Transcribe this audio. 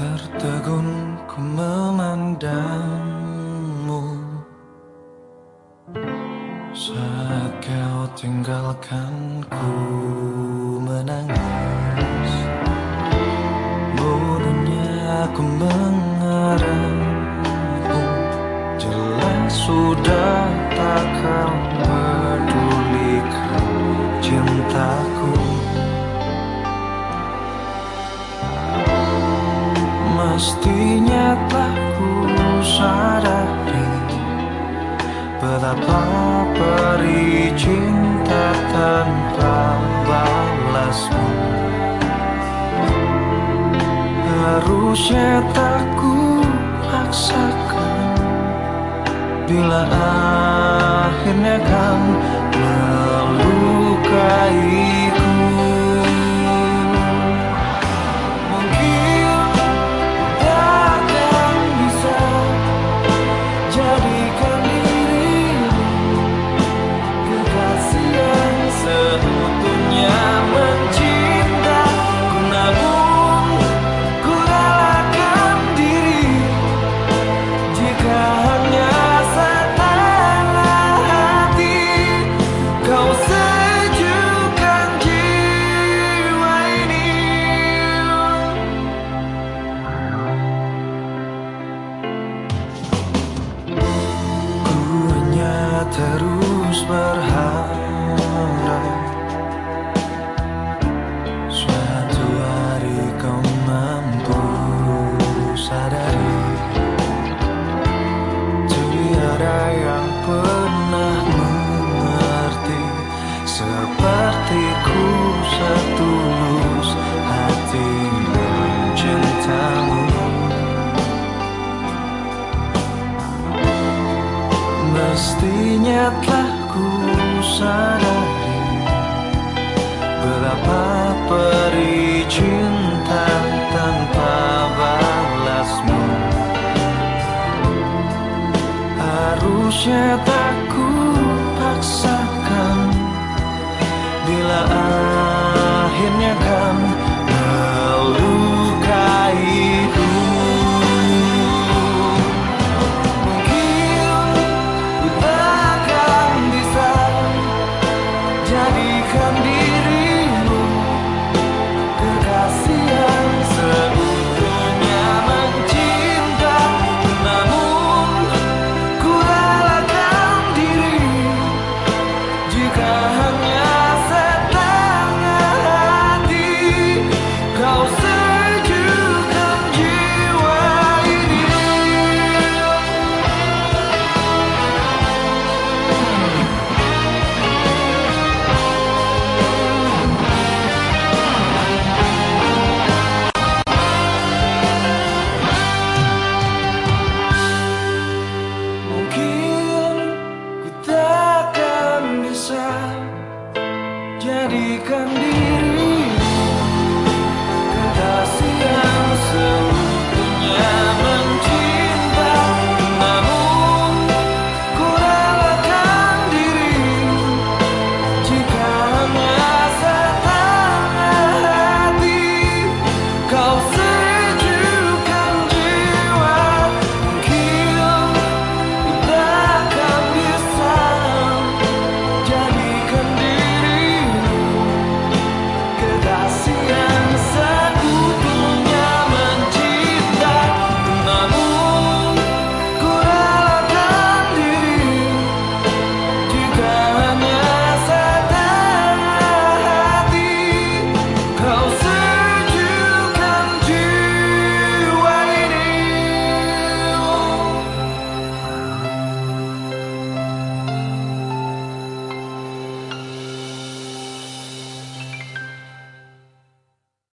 Tertegun ku memandangmu. Saat kau tinggalkan ku menangis. Bodohnya aku mengharapmu Jelas sudah Mestinya telah ku sadari Betapa perih cinta tanpa balasmu. Harusnya tak ku paksakan Bila akhirnya kan melukai Pastinya telah ku sadari Berapa perizinan